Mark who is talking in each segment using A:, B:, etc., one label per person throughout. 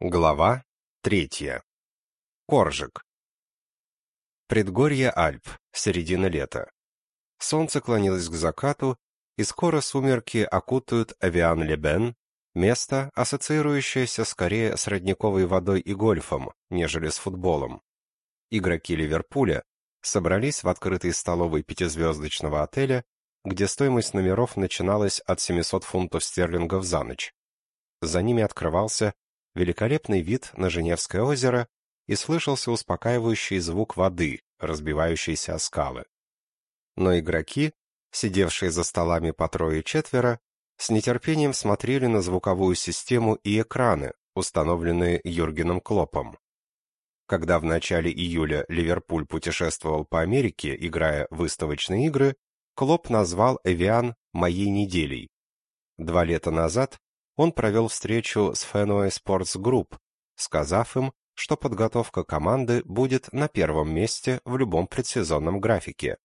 A: Глава третья. Коржик. Предгорье Альп, середина лета. Солнце клонилось к закату, и скоро сумерки окутают Авиан-Лебен, место, ассоциирующееся скорее с родниковой водой и гольфом, нежели с футболом. Игроки Ливерпуля собрались в открытой столовой пятизвездочного отеля, где стоимость номеров начиналась от 700 фунтов стерлингов за ночь. За ними открывался великолепный вид на Женевское озеро и слышался успокаивающий звук воды, разбивающейся о скалы. Но игроки, сидевшие за столами по трое-четверо, с нетерпением смотрели на звуковую систему и экраны, установленные Юргеном Клопом. Когда в начале июля Ливерпуль путешествовал по Америке, играя выставочные игры, Клоп назвал Эвиан «моей неделей». Два лета назад он провел встречу с Fenway Sports Group, сказав им, что подготовка команды будет на первом месте в любом предсезонном графике.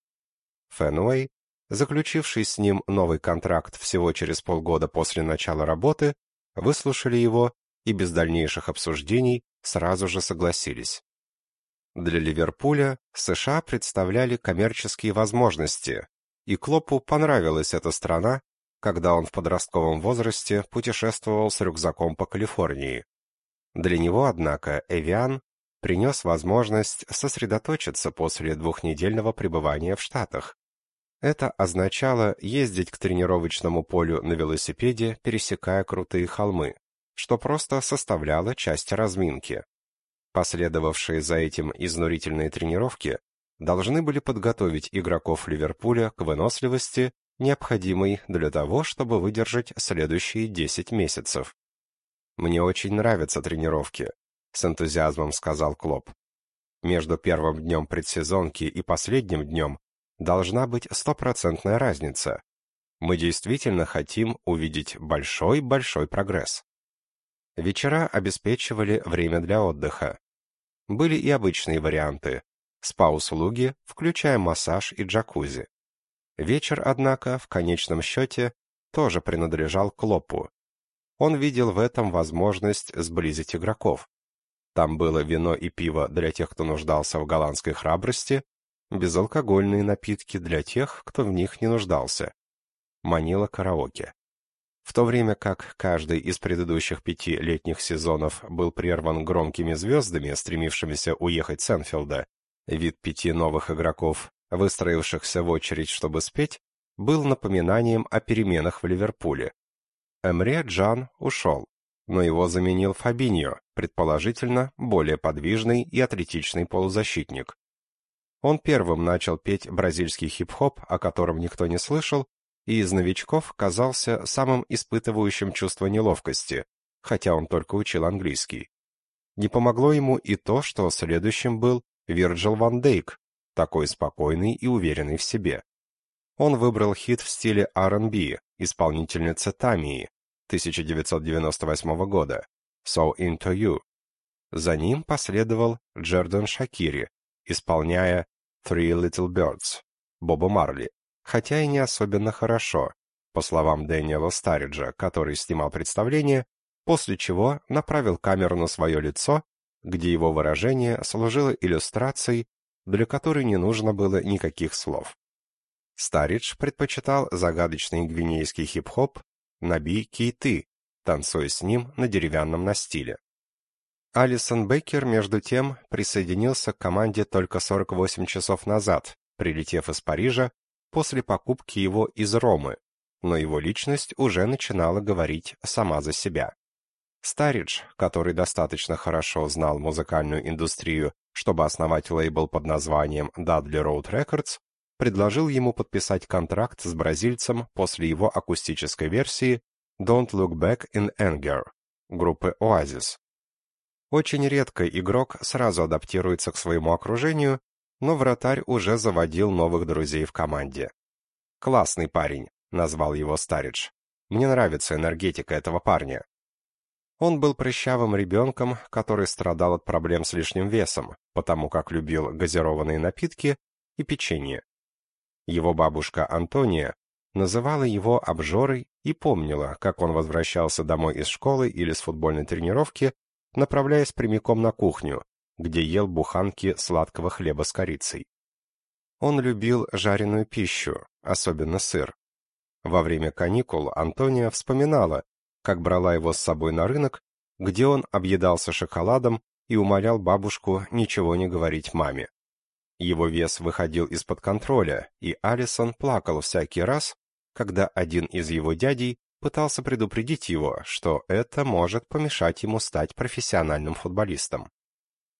A: Fenway, заключивший с ним новый контракт всего через полгода после начала работы, выслушали его и без дальнейших обсуждений сразу же согласились. Для Ливерпуля США представляли коммерческие возможности, и Клопу понравилась эта страна, когда он в подростковом возрасте путешествовал с рюкзаком по Калифорнии. Для него, однако, Эвиан принес возможность сосредоточиться после двухнедельного пребывания в Штатах. Это означало ездить к тренировочному полю на велосипеде, пересекая крутые холмы, что просто составляло часть разминки. Последовавшие за этим изнурительные тренировки должны были подготовить игроков Ливерпуля к выносливости необходимый для того, чтобы выдержать следующие 10 месяцев. Мне очень нравятся тренировки, с энтузиазмом сказал Клоп. Между первым днем предсезонки и последним днем должна быть стопроцентная разница. Мы действительно хотим увидеть большой-большой прогресс. Вечера обеспечивали время для отдыха. Были и обычные варианты: спа-услуги, включая массаж и джакузи. Вечер, однако, в конечном счете, тоже принадлежал Клопу. Он видел в этом возможность сблизить игроков. Там было вино и пиво для тех, кто нуждался в голландской храбрости, безалкогольные напитки для тех, кто в них не нуждался. Манила караоке. В то время как каждый из предыдущих пяти летних сезонов был прерван громкими звездами, стремившимися уехать с Энфилда, вид пяти новых игроков выстроившихся в очередь, чтобы спеть, был напоминанием о переменах в Ливерпуле. Эмре Джан ушел, но его заменил Фабиньо, предположительно, более подвижный и атлетичный полузащитник. Он первым начал петь бразильский хип-хоп, о котором никто не слышал, и из новичков казался самым испытывающим чувство неловкости, хотя он только учил английский. Не помогло ему и то, что следующим был Вирджил Ван Дейк, такой спокойный и уверенный в себе. Он выбрал хит в стиле R&B исполнительницы Тамии 1998 года So Into You. За ним последовал Джердан Шакири, исполняя Three Little Birds Боба Марли, хотя и не особенно хорошо, по словам Дэниела Стариджа, который снимал представление, после чего направил камеру на свое лицо, где его выражение служило иллюстрацией для которой не нужно было никаких слов. Старидж предпочитал загадочный гвинейский хип-хоп «Наби Кейты», танцуя с ним на деревянном настиле. Алисон Беккер, между тем, присоединился к команде только 48 часов назад, прилетев из Парижа после покупки его из Ромы, но его личность уже начинала говорить сама за себя. Старидж, который достаточно хорошо знал музыкальную индустрию чтобы основать лейбл под названием Dudley Road Records, предложил ему подписать контракт с бразильцем после его акустической версии Don't Look Back in Anger группы Oasis. Очень редко игрок сразу адаптируется к своему окружению, но вратарь уже заводил новых друзей в команде. «Классный парень», — назвал его Старидж. «Мне нравится энергетика этого парня. Он был прыщавым ребенком, который страдал от проблем с лишним весом, потому как любил газированные напитки и печенье. Его бабушка Антония называла его обжорой и помнила, как он возвращался домой из школы или с футбольной тренировки направляясь прямиком на кухню, где ел буханки сладкого хлеба с корицей. Он любил жареную пищу, особенно сыр. Во время каникул Антония вспоминала, как брала его с собой на рынок, где он объедался шоколадом и умолял бабушку ничего не говорить маме. Его вес выходил из-под контроля, и Алисон плакал всякий раз, когда один из его дядей пытался предупредить его, что это может помешать ему стать профессиональным футболистом.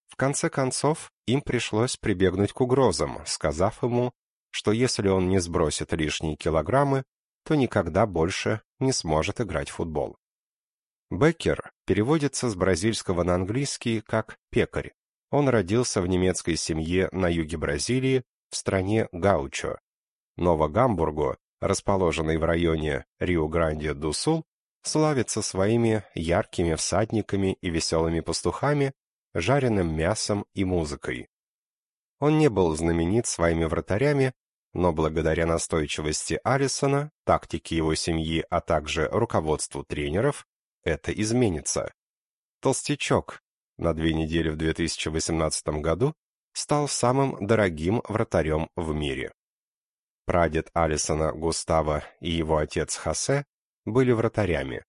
A: В конце концов, им пришлось прибегнуть к угрозам, сказав ему, что если он не сбросит лишние килограммы, то никогда больше не сможет играть в футбол. Беккер переводится с бразильского на английский как «пекарь». Он родился в немецкой семье на юге Бразилии, в стране Гаучо. Новогамбургу, расположенный в районе Рио-Гранди-ду-Сул, славится своими яркими всадниками и веселыми пастухами, жареным мясом и музыкой. Он не был знаменит своими вратарями, но благодаря настойчивости Алисона, тактике его семьи, а также руководству тренеров, это изменится. Толстячок на две недели в 2018 году стал самым дорогим вратарем в мире. Прадед Алисона Густава и его отец Хосе были вратарями.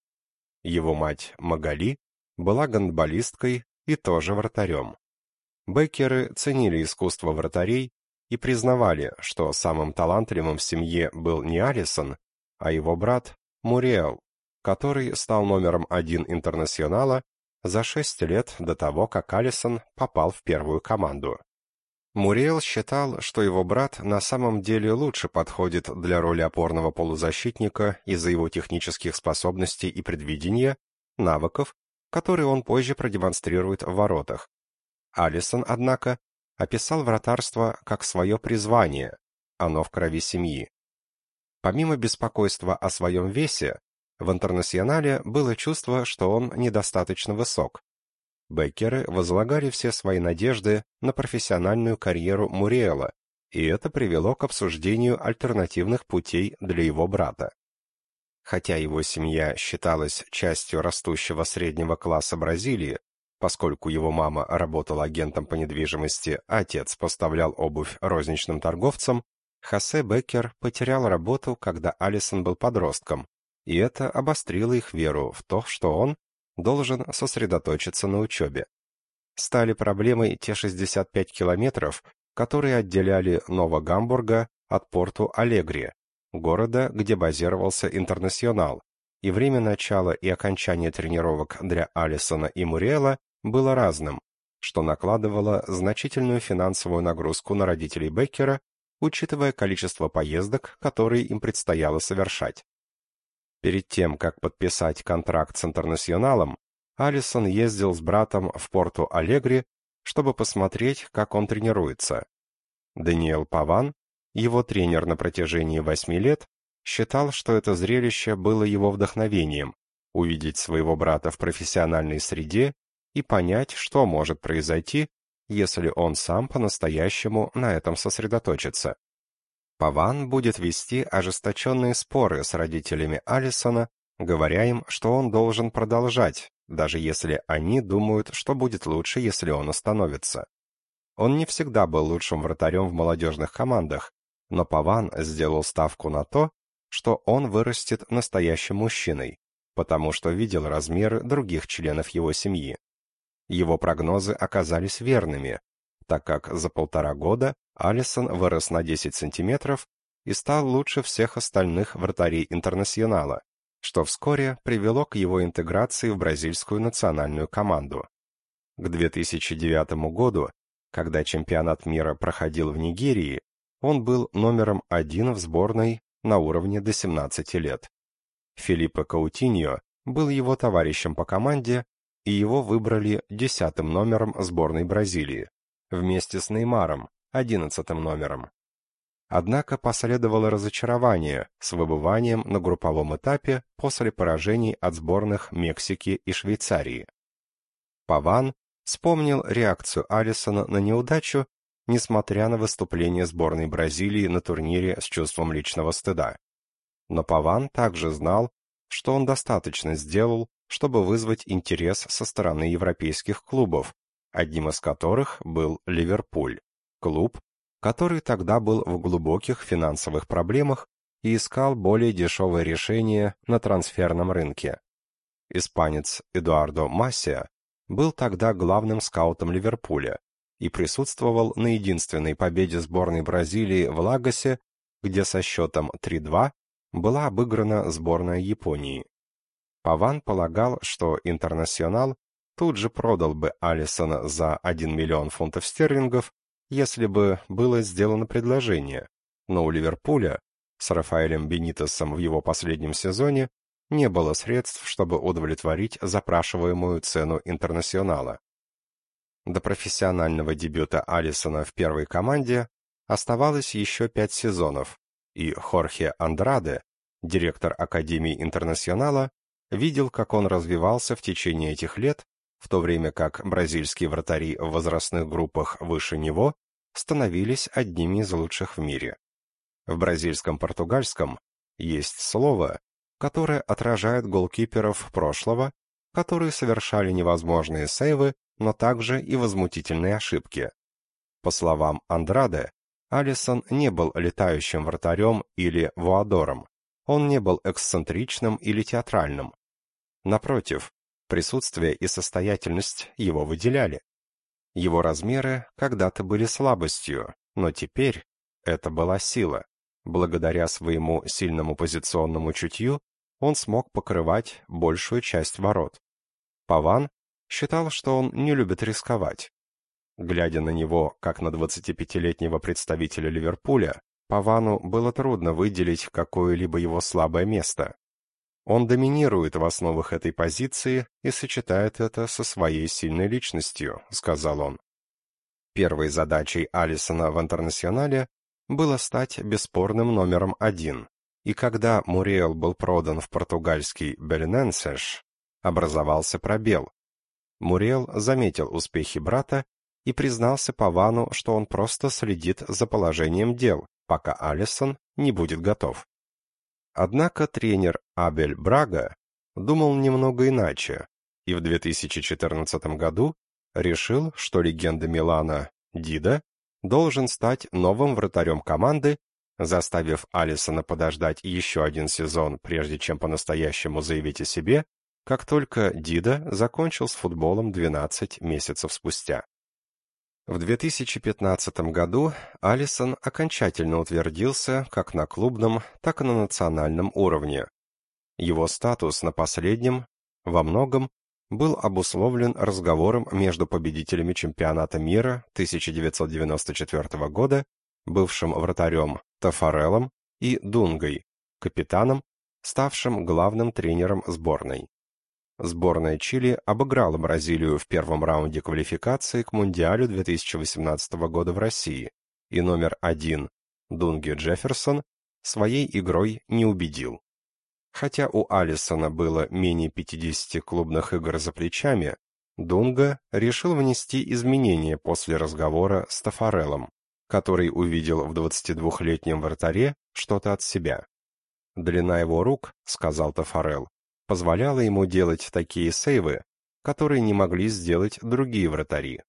A: Его мать Магали была гандболисткой и тоже вратарем. Беккеры ценили искусство вратарей и признавали, что самым талантливым в семье был не Алисон, а его брат Муриэл, который стал номером один интернационала за шесть лет до того, как Алисон попал в первую команду. Муриэл считал, что его брат на самом деле лучше подходит для роли опорного полузащитника из-за его технических способностей и предвидения, навыков который он позже продемонстрирует в воротах. Алисон, однако, описал вратарство как свое призвание, оно в крови семьи. Помимо беспокойства о своем весе, в интернационале было чувство, что он недостаточно высок. Беккеры возлагали все свои надежды на профессиональную карьеру Муриэла, и это привело к обсуждению альтернативных путей для его брата. Хотя его семья считалась частью растущего среднего класса Бразилии, поскольку его мама работала агентом по недвижимости, а отец поставлял обувь розничным торговцам, Хосе Беккер потерял работу, когда Алисон был подростком, и это обострило их веру в то, что он должен сосредоточиться на учебе. Стали проблемой те 65 километров, которые отделяли Новогамбурга от порту Алегри, города, где базировался Интернационал, и время начала и окончания тренировок для Алисона и Муриэла было разным, что накладывало значительную финансовую нагрузку на родителей Беккера, учитывая количество поездок, которые им предстояло совершать. Перед тем, как подписать контракт с Интернационалом, Алисон ездил с братом в порту Алегри, чтобы посмотреть, как он тренируется. Даниэл Паван, его тренер на протяжении восьми лет считал, что это зрелище было его вдохновением увидеть своего брата в профессиональной среде и понять, что может произойти, если он сам по-настоящему на этом сосредоточится. Паван будет вести ожесточенные споры с родителями Алисона, говоря им, что он должен продолжать, даже если они думают, что будет лучше, если он остановится. Он не всегда был лучшим вратарем в молодежных командах, но Паван сделал ставку на то, что он вырастет настоящим мужчиной, потому что видел размеры других членов его семьи. Его прогнозы оказались верными, так как за полтора года Алисон вырос на 10 сантиметров и стал лучше всех остальных вратарей интернационала, что вскоре привело к его интеграции в бразильскую национальную команду. К 2009 году, когда чемпионат мира проходил в Нигерии, он был номером один в сборной на уровне до 17 лет. Филиппо Каутиньо был его товарищем по команде, и его выбрали десятым номером сборной Бразилии, вместе с Неймаром, одиннадцатым номером. Однако последовало разочарование с выбыванием на групповом этапе после поражений от сборных Мексики и Швейцарии. Паван вспомнил реакцию Алисона на неудачу несмотря на выступление сборной Бразилии на турнире с чувством личного стыда. Но Паван также знал, что он достаточно сделал, чтобы вызвать интерес со стороны европейских клубов, одним из которых был Ливерпуль, клуб, который тогда был в глубоких финансовых проблемах и искал более дешевое решение на трансферном рынке. Испанец Эдуардо Массия был тогда главным скаутом Ливерпуля и присутствовал на единственной победе сборной Бразилии в Лагосе, где со счетом 3-2 была обыграна сборная Японии. Паван полагал, что «Интернационал» тут же продал бы Алисона за 1 миллион фунтов стерлингов, если бы было сделано предложение, но у Ливерпуля с Рафаэлем Бенитосом в его последнем сезоне не было средств, чтобы удовлетворить запрашиваемую цену интернационала. До профессионального дебюта Алисона в первой команде оставалось еще пять сезонов, и Хорхе Андраде, директор Академии Интернационала, видел, как он развивался в течение этих лет, в то время как бразильские вратари в возрастных группах выше него становились одними из лучших в мире. В бразильском португальском есть слово, которое отражает голкиперов прошлого, которые совершали невозможные сейвы, но также и возмутительные ошибки. По словам Андраде, Алисон не был летающим вратарем или вуадором. Он не был эксцентричным или театральным. Напротив, присутствие и состоятельность его выделяли. Его размеры когда-то были слабостью, но теперь это была сила. Благодаря своему сильному позиционному чутью он смог покрывать большую часть ворот. Паван считал, что он не любит рисковать. Глядя на него, как на 25-летнего представителя Ливерпуля, Павану было трудно выделить какое-либо его слабое место. Он доминирует в основах этой позиции и сочетает это со своей сильной личностью, сказал он. Первой задачей Алисона в Интернационале было стать бесспорным номером один. И когда Муриэл был продан в португальский Белиненсеш, образовался пробел. Муриэл заметил успехи брата и признался Павану, что он просто следит за положением дел, пока Алисон не будет готов. Однако тренер Абель Брага думал немного иначе, и в 2014 году решил, что легенда Милана Дида должен стать новым вратарем команды, заставив Алисона подождать еще один сезон, прежде чем по-настоящему заявить о себе, как только Дида закончил с футболом 12 месяцев спустя. В 2015 году Алисон окончательно утвердился как на клубном, так и на национальном уровне. Его статус на последнем во многом был обусловлен разговором между победителями чемпионата мира 1994 года, бывшим вратарем Тафареллом и Дунгой, капитаном, ставшим главным тренером сборной. Сборная Чили обыграла Бразилию в первом раунде квалификации к Мундиалю 2018 года в России, и номер один Дунги Джефферсон своей игрой не убедил. Хотя у Алисона было менее 50 клубных игр за плечами, Дунга решил внести изменения после разговора с Тафареллом, который увидел в 22-летнем вратаре что-то от себя. «Длина его рук, — сказал Тафарелл, позволяло ему делать такие сейвы, которые не могли сделать другие вратари.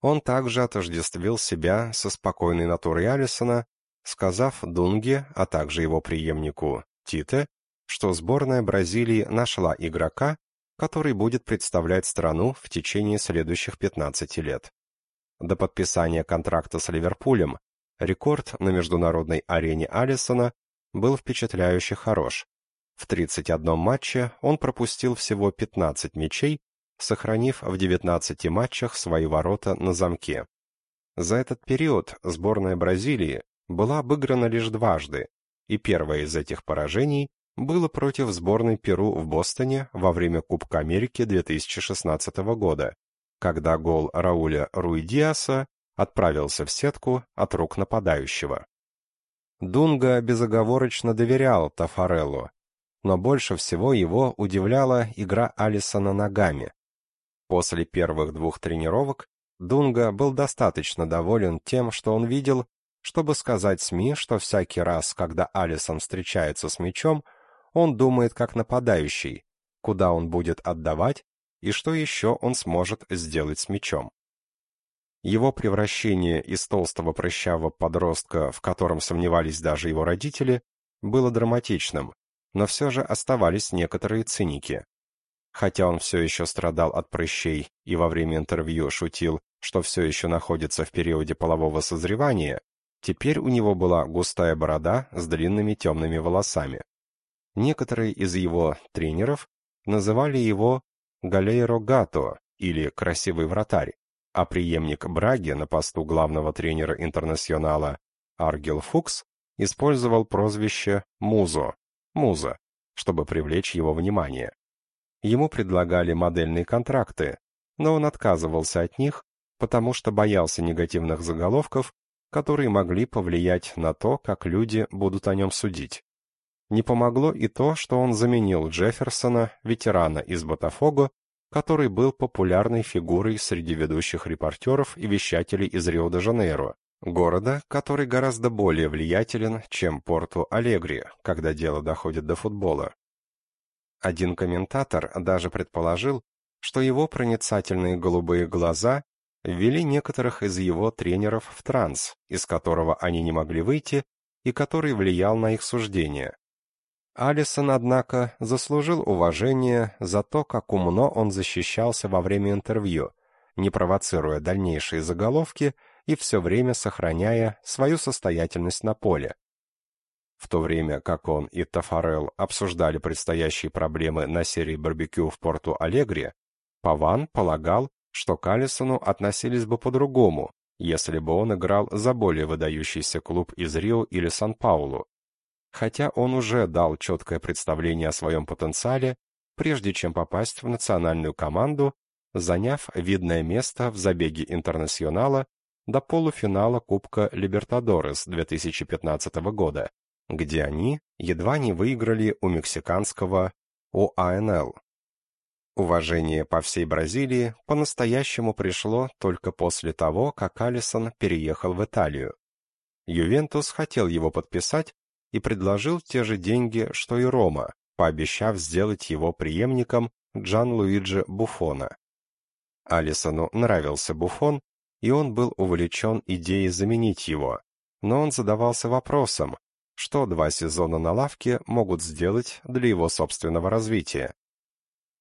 A: Он также отождествил себя со спокойной натурой Алисона, сказав Дунге, а также его преемнику Тите, что сборная Бразилии нашла игрока, который будет представлять страну в течение следующих 15 лет. До подписания контракта с Ливерпулем рекорд на международной арене Алисона был впечатляюще хорош. В 31 матче он пропустил всего 15 мячей, сохранив в 19 матчах свои ворота на замке. За этот период сборная Бразилии была обыграна лишь дважды, и первое из этих поражений было против сборной Перу в Бостоне во время Кубка Америки 2016 года, когда гол Рауля Руидиаса отправился в сетку от рук нападающего. Дунга безоговорочно доверял Тафареллу, но больше всего его удивляла игра Алисона ногами. После первых двух тренировок Дунга был достаточно доволен тем, что он видел, чтобы сказать СМИ, что всякий раз, когда Алисон встречается с мячом, он думает как нападающий, куда он будет отдавать и что еще он сможет сделать с мячом. Его превращение из толстого прыщавого подростка, в котором сомневались даже его родители, было драматичным, но все же оставались некоторые циники. Хотя он все еще страдал от прыщей и во время интервью шутил, что все еще находится в периоде полового созревания, теперь у него была густая борода с длинными темными волосами. Некоторые из его тренеров называли его Галейро Гато или «красивый вратарь», а преемник Браги на посту главного тренера Интернационала Аргел Фукс использовал прозвище Музо, Муза, чтобы привлечь его внимание. Ему предлагали модельные контракты, но он отказывался от них, потому что боялся негативных заголовков, которые могли повлиять на то, как люди будут о нем судить. Не помогло и то, что он заменил Джефферсона, ветерана из Ботафого, который был популярной фигурой среди ведущих репортеров и вещателей из Рио-де-Жанейро, города, который гораздо более влиятелен, чем Порту-Алегри, когда дело доходит до футбола. Один комментатор даже предположил, что его проницательные голубые глаза ввели некоторых из его тренеров в транс, из которого они не могли выйти и который влиял на их суждения. Алисон, однако, заслужил уважение за то, как умно он защищался во время интервью, не провоцируя дальнейшие заголовки и все время сохраняя свою состоятельность на поле. В то время как он и Тафарел обсуждали предстоящие проблемы на серии барбекю в порту Алегри, Паван полагал, что к Алисону относились бы по-другому, если бы он играл за более выдающийся клуб из Рио или Сан-Паулу, хотя он уже дал четкое представление о своем потенциале, прежде чем попасть в национальную команду, заняв видное место в забеге интернационала до полуфинала Кубка Либертадорес 2015 года, где они едва не выиграли у мексиканского ОАНЛ. Уважение по всей Бразилии по-настоящему пришло только после того, как Алисон переехал в Италию. Ювентус хотел его подписать, и предложил те же деньги, что и Рома, пообещав сделать его преемником Джан-Луиджи Буфона. Алисону нравился Буфон, и он был увлечен идеей заменить его, но он задавался вопросом, что два сезона на лавке могут сделать для его собственного развития.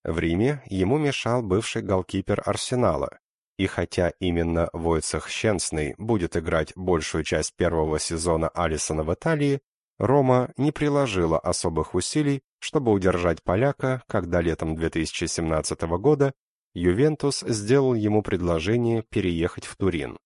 A: В Риме ему мешал бывший голкипер Арсенала, и хотя именно Войцех Щенсный будет играть большую часть первого сезона Алисона в Италии, Рома не приложила особых усилий, чтобы удержать поляка, когда летом 2017 года Ювентус сделал ему предложение переехать в Турин.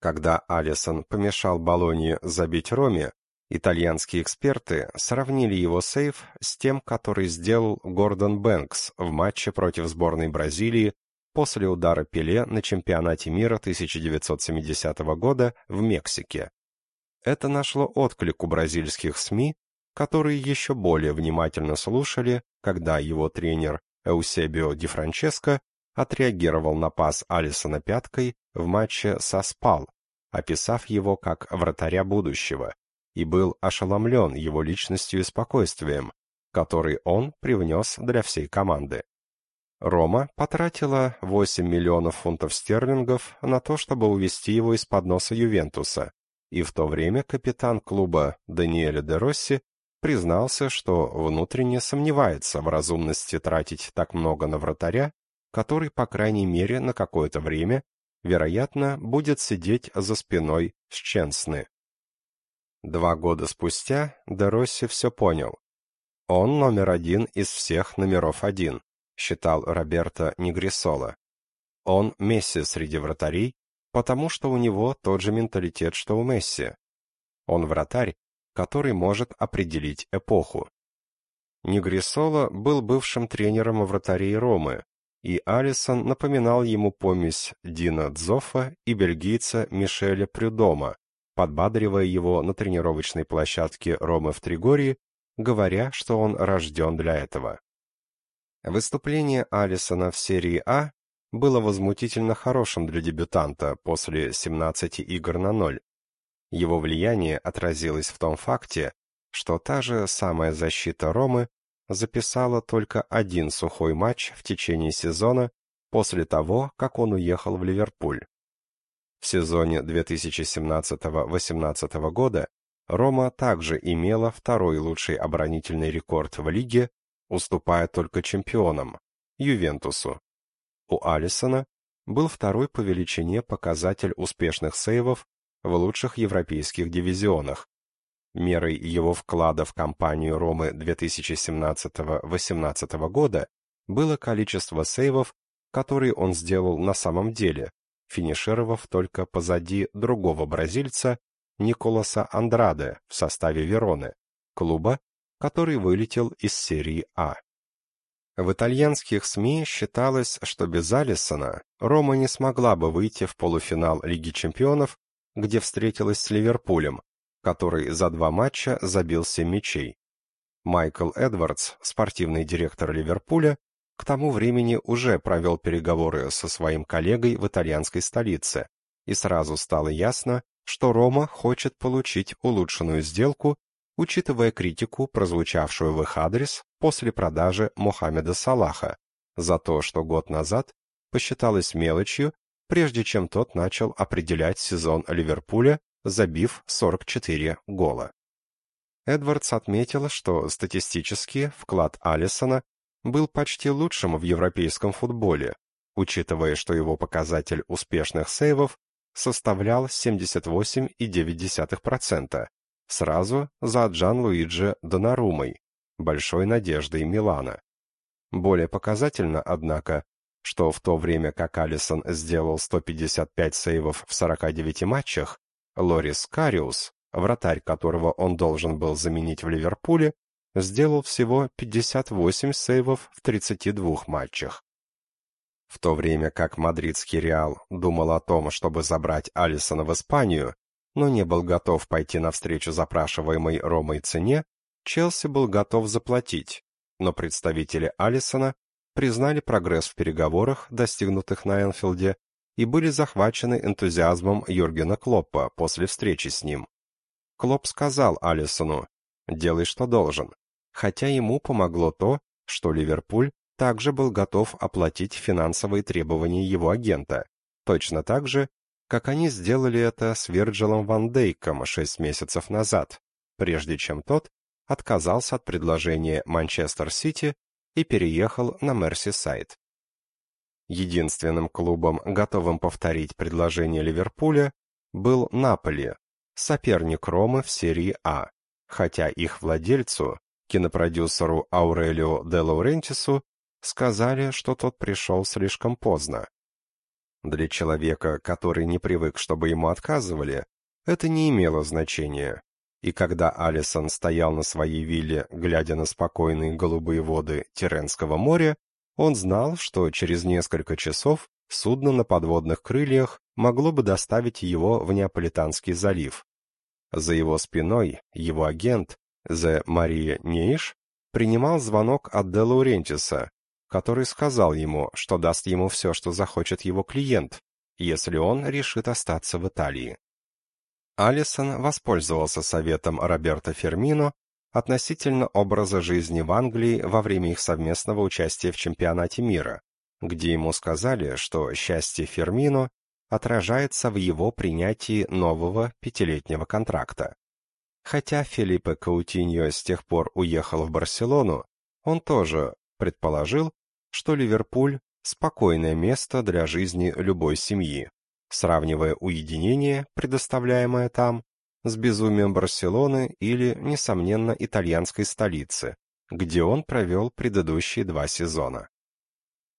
A: Когда Алисон помешал Болонье забить Роме, итальянские эксперты сравнили его сейф с тем, который сделал Гордон Бэнкс в матче против сборной Бразилии после удара Пеле на чемпионате мира 1970 года в Мексике. Это нашло отклик у бразильских СМИ, которые еще более внимательно слушали, когда его тренер Эусебио Ди Франческо отреагировал на пас Алисона пяткой в матче со Спал, описав его как вратаря будущего, и был ошеломлен его личностью и спокойствием, который он привнес для всей команды. Рома потратила 8 миллионов фунтов стерлингов на то, чтобы увести его из-под носа Ювентуса, и в то время капитан клуба Даниэль де Росси признался, что внутренне сомневается в разумности тратить так много на вратаря, который, по крайней мере, на какое-то время, вероятно, будет сидеть за спиной Сченсны. Два года спустя де Росси все понял. Он номер один из всех номеров один, считал Роберто Негрисоло. Он Месси среди вратарей, потому что у него тот же менталитет, что у Месси. Он вратарь, который может определить эпоху. Негрисоло был бывшим тренером вратарей Ромы, и Алисон напоминал ему помесь Дина Дзофа и бельгийца Мишеля Прюдома, подбадривая его на тренировочной площадке Ромы в Тригории, говоря, что он рожден для этого. Выступление Алисона в серии А было возмутительно хорошим для дебютанта после 17 игр на ноль. Его влияние отразилось в том факте, что та же самая защита Ромы записала только один сухой матч в течение сезона после того, как он уехал в Ливерпуль. В сезоне 2017-18 года Рома также имела второй лучший оборонительный рекорд в лиге, уступая только чемпионам Ювентусу. У Алисона был второй по величине показатель успешных сейвов в лучших европейских дивизионах. Мерой его вклада в кампанию Ромы 2017-18 года было количество сейвов, которые он сделал на самом деле, финишировав только позади другого бразильца Николаса Андраде в составе Вероны, клуба, который вылетел из серии А. В итальянских СМИ считалось, что без Алисона Рома не смогла бы выйти в полуфинал Лиги чемпионов, где встретилась с Ливерпулем, который за два матча забил семь мячей. Майкл Эдвардс, спортивный директор Ливерпуля, к тому времени уже провел переговоры со своим коллегой в итальянской столице, и сразу стало ясно, что Рома хочет получить улучшенную сделку учитывая критику, прозвучавшую в их адрес после продажи Мохаммеда Салаха, за то, что год назад посчиталось мелочью, прежде чем тот начал определять сезон Ливерпуля, забив 44 гола. Эдвардс отметил, что статистически вклад Алисона был почти лучшим в европейском футболе, учитывая, что его показатель успешных сейвов составлял 78,9%, сразу за Джан-Луиджи Донарумой, большой надеждой Милана. Более показательно, однако, что в то время как Алисон сделал 155 сейвов в 49 матчах, Лорис Кариус, вратарь которого он должен был заменить в Ливерпуле, сделал всего 58 сейвов в 32 матчах. В то время как мадридский Реал думал о том, чтобы забрать Алисона в Испанию, но не был готов пойти навстречу запрашиваемой Ромой цене, Челси был готов заплатить, но представители Алисона признали прогресс в переговорах, достигнутых на Энфилде, и были захвачены энтузиазмом Юргена Клоппа после встречи с ним. Клопп сказал Алисону «делай, что должен», хотя ему помогло то, что Ливерпуль также был готов оплатить финансовые требования его агента, точно так же, как они сделали это с Вирджилом Ван Дейком шесть месяцев назад, прежде чем тот отказался от предложения Манчестер-Сити и переехал на Мерсисайд. Единственным клубом, готовым повторить предложение Ливерпуля, был Наполи, соперник Ромы в серии А, хотя их владельцу, кинопродюсеру Аурелио де Лаурентису, сказали, что тот пришел слишком поздно. Для человека, который не привык, чтобы ему отказывали, это не имело значения. И когда Алисон стоял на своей вилле, глядя на спокойные голубые воды Тиренского моря, он знал, что через несколько часов судно на подводных крыльях могло бы доставить его в Неаполитанский залив. За его спиной его агент, Зе Мария Нейш, принимал звонок от Де Лаурентиса, который сказал ему, что даст ему все, что захочет его клиент, если он решит остаться в Италии. Алисон воспользовался советом Роберто Фермино относительно образа жизни в Англии во время их совместного участия в чемпионате мира, где ему сказали, что счастье Фермино отражается в его принятии нового пятилетнего контракта. Хотя Филиппе Каутиньо с тех пор уехал в Барселону, он тоже предположил, что Ливерпуль – спокойное место для жизни любой семьи, сравнивая уединение, предоставляемое там, с безумием Барселоны или, несомненно, итальянской столицы, где он провел предыдущие два сезона.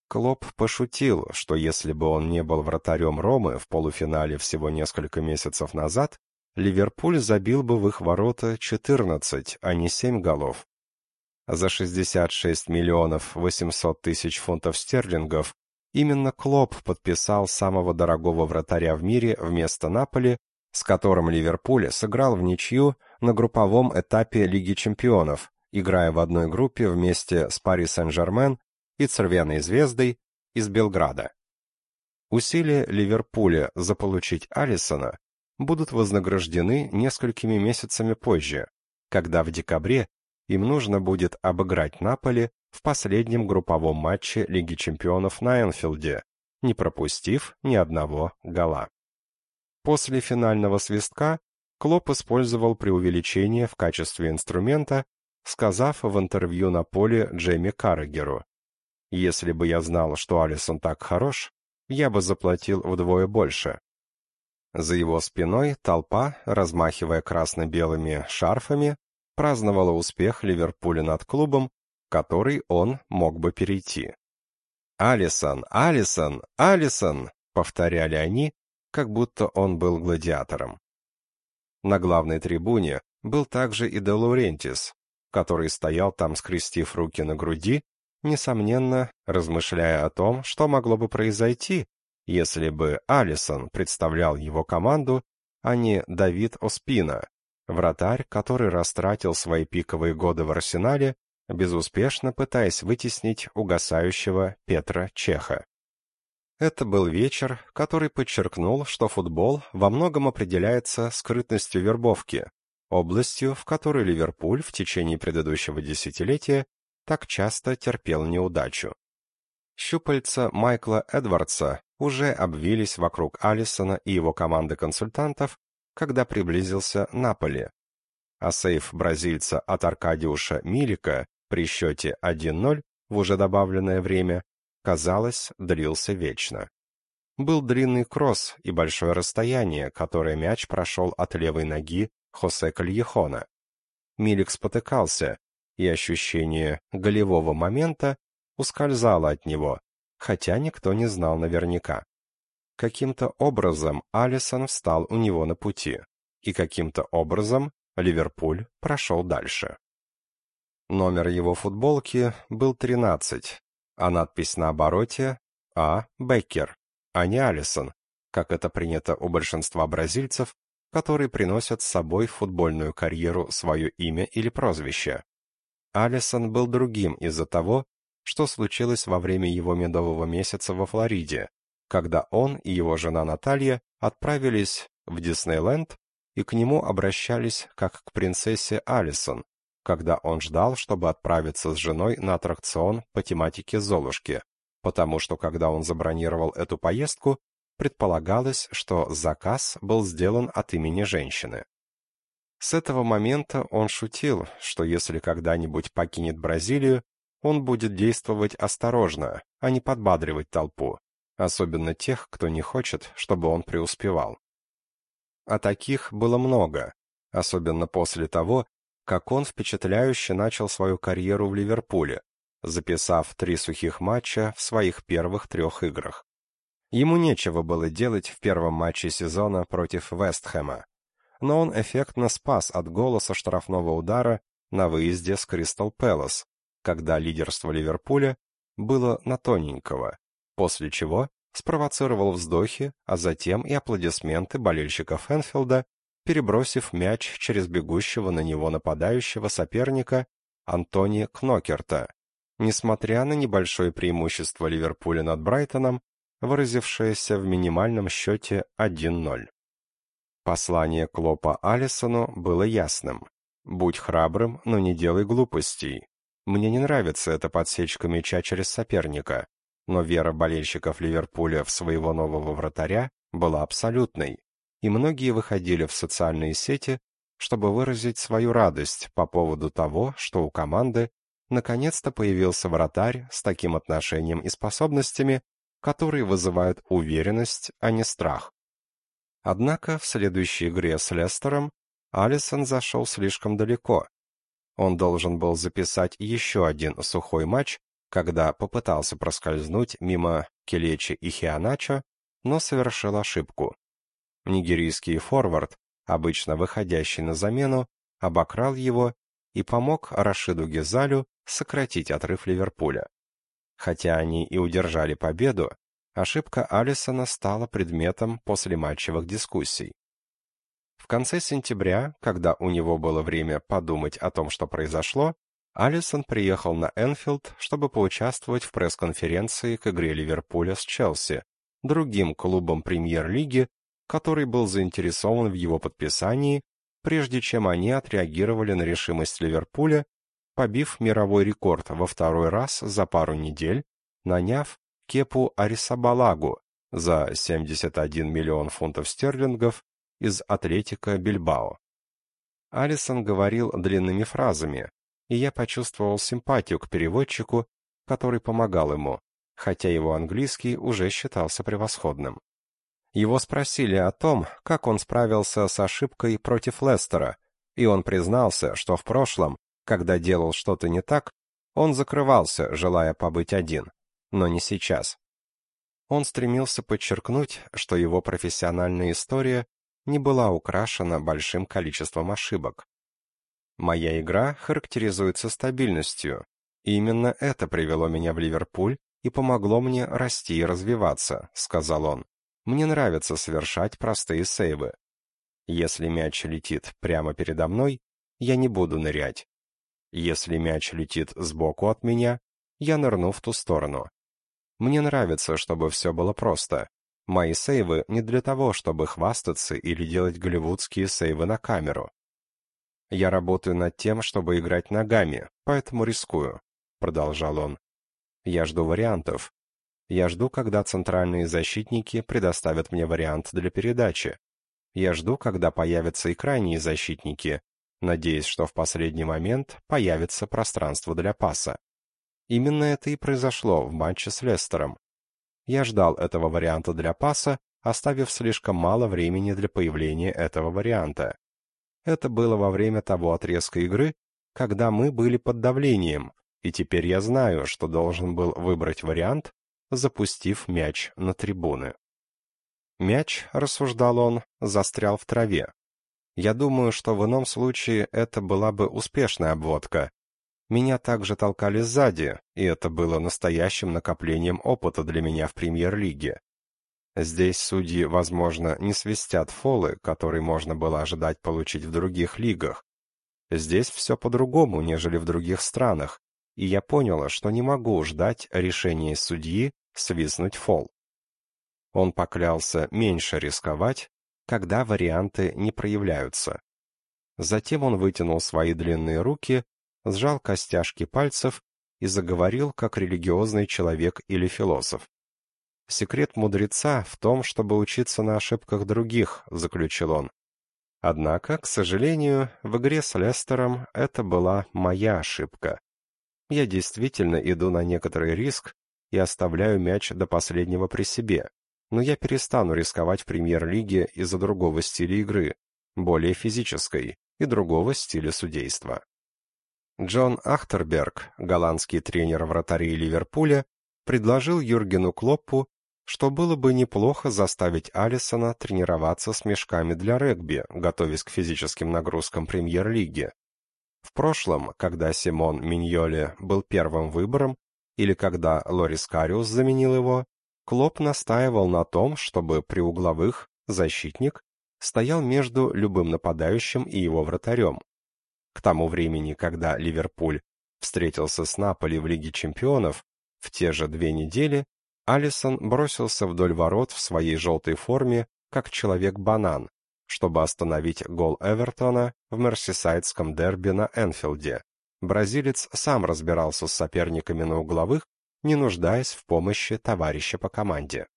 A: Клоп пошутил, что если бы он не был вратарем Ромы в полуфинале всего несколько месяцев назад, Ливерпуль забил бы в их ворота 14, а не 7 голов, за 66 миллионов 800 тысяч фунтов стерлингов именно Клоп подписал самого дорогого вратаря в мире вместо Наполи, с которым Ливерпуль сыграл в ничью на групповом этапе Лиги чемпионов, играя в одной группе вместе с Пари Сен-Жермен и Цервяной звездой из Белграда. Усилия Ливерпуля заполучить Алисона будут вознаграждены несколькими месяцами позже, когда в декабре им нужно будет обыграть Наполи в последнем групповом матче Лиги чемпионов на Энфилде, не пропустив ни одного гола. После финального свистка Клоп использовал преувеличение в качестве инструмента, сказав в интервью на поле Джейми Каррагеру, «Если бы я знал, что Алисон так хорош, я бы заплатил вдвое больше». За его спиной толпа, размахивая красно-белыми шарфами, праздновала успех Ливерпуля над клубом, который он мог бы перейти. «Алисон! Алисон! Алисон!» — повторяли они, как будто он был гладиатором. На главной трибуне был также и Де который стоял там, скрестив руки на груди, несомненно, размышляя о том, что могло бы произойти, если бы Алисон представлял его команду, а не Давид Оспина, вратарь, который растратил свои пиковые годы в Арсенале, безуспешно пытаясь вытеснить угасающего Петра Чеха. Это был вечер, который подчеркнул, что футбол во многом определяется скрытностью вербовки, областью, в которой Ливерпуль в течение предыдущего десятилетия так часто терпел неудачу. Щупальца Майкла Эдвардса уже обвились вокруг Алисона и его команды консультантов, когда приблизился Наполи. А сейф бразильца от Аркадиуша Милика при счете 1-0 в уже добавленное время казалось, длился вечно. Был длинный кросс и большое расстояние, которое мяч прошел от левой ноги Хосе Кальехона. Милик спотыкался, и ощущение голевого момента ускользало от него, хотя никто не знал наверняка. Каким-то образом Алисон встал у него на пути, и каким-то образом Ливерпуль прошел дальше. Номер его футболки был 13, а надпись на обороте «А. Беккер», а не Алисон, как это принято у большинства бразильцев, которые приносят с собой в футбольную карьеру свое имя или прозвище. Алисон был другим из-за того, что случилось во время его медового месяца во Флориде, когда он и его жена Наталья отправились в Диснейленд и к нему обращались как к принцессе Алисон, когда он ждал, чтобы отправиться с женой на аттракцион по тематике Золушки, потому что когда он забронировал эту поездку, предполагалось, что заказ был сделан от имени женщины. С этого момента он шутил, что если когда-нибудь покинет Бразилию, он будет действовать осторожно, а не подбадривать толпу, особенно тех, кто не хочет, чтобы он преуспевал. А таких было много, особенно после того, как он впечатляюще начал свою карьеру в Ливерпуле, записав три сухих матча в своих первых трех играх. Ему нечего было делать в первом матче сезона против Вестхэма, но он эффектно спас от голоса штрафного удара на выезде с Кристал Пэлас, когда лидерство Ливерпуля было на тоненького, после чего спровоцировал вздохи, а затем и аплодисменты болельщиков Энфилда перебросив мяч через бегущего на него нападающего соперника Антони Кнокерта, несмотря на небольшое преимущество Ливерпуля над Брайтоном, выразившееся в минимальном счете 1-0. Послание Клопа Алисону было ясным. «Будь храбрым, но не делай глупостей. Мне не нравится эта подсечка мяча через соперника, но вера болельщиков Ливерпуля в своего нового вратаря была абсолютной и многие выходили в социальные сети, чтобы выразить свою радость по поводу того, что у команды наконец-то появился вратарь с таким отношением и способностями, которые вызывают уверенность, а не страх. Однако в следующей игре с Лестером Алисон зашел слишком далеко. Он должен был записать еще один сухой матч, когда попытался проскользнуть мимо Келечи и Хианачо, но совершил ошибку. Нигерийский форвард, обычно выходящий на замену, обокрал его и помог Рашиду Гезалю сократить отрыв Ливерпуля. Хотя они и удержали победу, ошибка Алисона стала предметом послематчевых дискуссий. В конце сентября, когда у него было время подумать о том, что произошло, Алисон приехал на Энфилд, чтобы поучаствовать в пресс-конференции к игре Ливерпуля с Челси, другим клубом премьер-лиги, который был заинтересован в его подписании, прежде чем они отреагировали на решимость Ливерпуля побив мировой рекорд во второй раз за пару недель, наняв Кепу Арисабалагу за 71 миллион фунтов стерлингов из Атлетика Бильбао. Алисон говорил длинными фразами, и я почувствовал симпатию к переводчику, который помогал ему, хотя его английский уже считался превосходным. Его спросили о том, как он справился с ошибкой против Лестера, и он признался, что в прошлом, когда делал что-то не так, он закрывался, желая побыть один, но не сейчас. Он стремился подчеркнуть, что его профессиональная история не была украшена большим количеством ошибок. Моя игра характеризуется стабильностью, и именно это привело меня в Ливерпуль и помогло мне расти и развиваться, сказал он. Мне нравится совершать простые сейвы. Если мяч летит прямо передо мной, я не буду нырять. Если мяч летит сбоку от меня, я нырну в ту сторону. Мне нравится, чтобы все было просто. Мои сейвы не для того, чтобы хвастаться или делать голливудские сейвы на камеру. Я работаю над тем, чтобы играть ногами, поэтому рискую, продолжал он. Я жду вариантов, я жду, когда центральные защитники предоставят мне вариант для передачи. Я жду, когда появятся и крайние защитники, надеясь, что в последний момент появится пространство для паса. Именно это и произошло в матче с Лестером. Я ждал этого варианта для паса, оставив слишком мало времени для появления этого варианта. Это было во время того отрезка игры, когда мы были под давлением, и теперь я знаю, что должен был выбрать вариант, запустив мяч на трибуны. Мяч, рассуждал он, застрял в траве. Я думаю, что в ином случае это была бы успешная обводка. Меня также толкали сзади, и это было настоящим накоплением опыта для меня в премьер-лиге. Здесь судьи, возможно, не свистят фолы, которые можно было ожидать получить в других лигах. Здесь все по-другому, нежели в других странах, и я поняла, что не могу ждать решения судьи свистнуть фол. Он поклялся меньше рисковать, когда варианты не проявляются. Затем он вытянул свои длинные руки, сжал костяшки пальцев и заговорил как религиозный человек или философ. Секрет мудреца в том, чтобы учиться на ошибках других, заключил он. Однако, к сожалению, в игре с Лестером это была моя ошибка. Я действительно иду на некоторый риск, и оставляю мяч до последнего при себе. Но я перестану рисковать в премьер-лиге из-за другого стиля игры, более физической и другого стиля судейства. Джон Ахтерберг, голландский тренер вратарей Ливерпуля, предложил Юргену Клоппу, что было бы неплохо заставить Алисона тренироваться с мешками для регби, готовясь к физическим нагрузкам премьер-лиги. В прошлом, когда Симон Миньоле был первым выбором, или когда Лорис Кариус заменил его, Клоп настаивал на том, чтобы при угловых защитник стоял между любым нападающим и его вратарем. К тому времени, когда Ливерпуль встретился с Наполи в Лиге чемпионов, в те же две недели Алисон бросился вдоль ворот в своей желтой форме, как человек-банан, чтобы остановить гол Эвертона в мерсисайдском дерби на Энфилде. Бразилец сам разбирался с соперниками на угловых, не нуждаясь в помощи товарища по команде.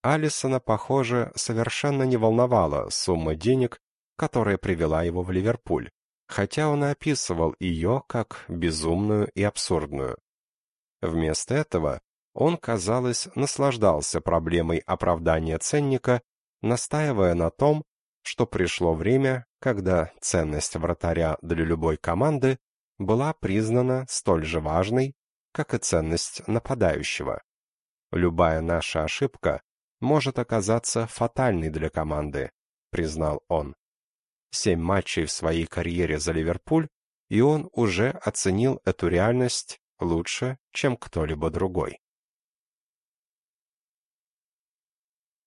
A: Алисона, похоже, совершенно не волновала сумма денег, которая привела его в Ливерпуль, хотя он и описывал ее как безумную и абсурдную. Вместо этого он, казалось, наслаждался проблемой оправдания ценника, настаивая на том, что пришло время, когда ценность вратаря для любой команды была признана столь же важной, как и ценность нападающего. Любая наша ошибка может оказаться фатальной для команды, признал он. Семь матчей в своей карьере за Ливерпуль, и он уже оценил эту реальность лучше, чем кто-либо другой.